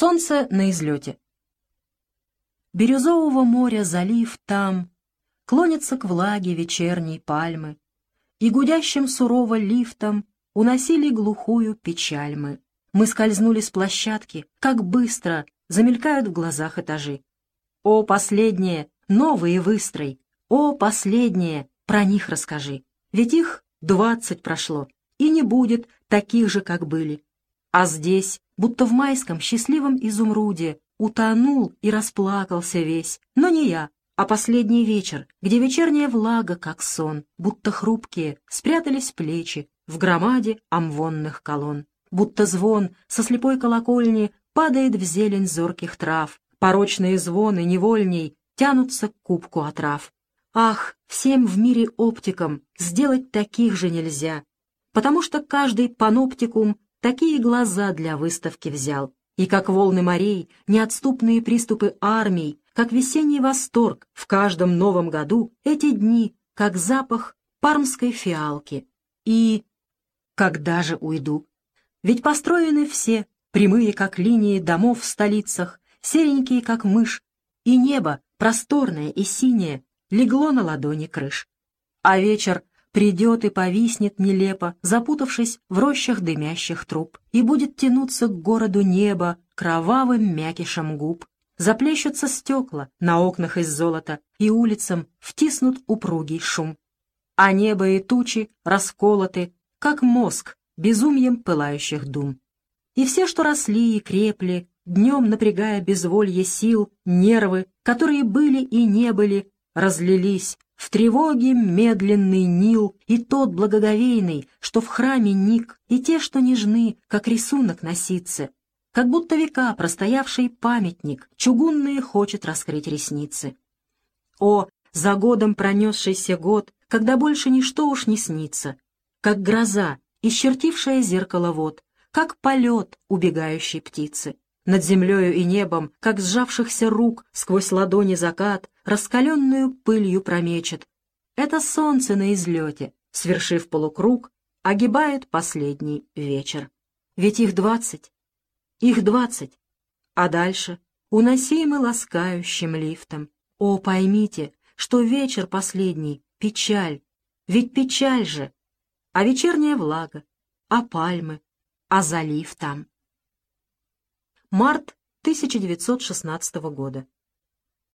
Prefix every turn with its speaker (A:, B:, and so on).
A: Солнце на излете. Бирюзового моря залив там, Клонятся к влаге вечерней пальмы, И гудящим сурово лифтом Уносили глухую печаль мы. Мы скользнули с площадки, как быстро Замелькают в глазах этажи. О, последнее, новые выстрой! О, последнее, про них расскажи! Ведь их двадцать прошло, и не будет таких же, как были. А здесь, будто в майском счастливом изумруде, утонул и расплакался весь, но не я, а последний вечер, где вечерняя влага, как сон, будто хрупкие, спрятались плечи в громаде амвонных колонн, будто звон со слепой колокольни падает в зелень зорких трав, порочные звоны невольней тянутся к кубку отрав. Ах, всем в мире оптикам сделать таких же нельзя, потому что каждый паноптикум такие глаза для выставки взял. И как волны морей, неотступные приступы армий, как весенний восторг в каждом новом году, эти дни, как запах пармской фиалки. И когда же уйду? Ведь построены все, прямые, как линии домов в столицах, серенькие, как мышь, и небо, просторное и синее, легло на ладони крыш. А вечер придет и повиснет нелепо, запутавшись в рощах дымящих труб, и будет тянуться к городу небо кровавым мякишем губ. Заплещутся стекла на окнах из золота, и улицам втиснут упругий шум. А небо и тучи расколоты, как мозг, безумием пылающих дум. И все, что росли и крепли, днем напрягая безволье сил, нервы, которые были и не были, разлились в тревоге медленный Нил и тот благоговейный, что в храме ник, и те, что нежны, как рисунок на ситце, как будто века простоявший памятник, чугунные хочет раскрыть ресницы. О, за годом пронесшийся год, когда больше ничто уж не снится, как гроза, исчертившая зеркало вод, как полет убегающей птицы. Над землею и небом, как сжавшихся рук, сквозь ладони закат, раскаленную пылью промечет. Это солнце на излете, свершив полукруг, огибает последний вечер. Ведь их двадцать, их двадцать, а дальше, уносимы ласкающим лифтом. О, поймите, что вечер последний — печаль, ведь печаль же, а вечерняя влага, а пальмы, а залив там. Март 1916 года.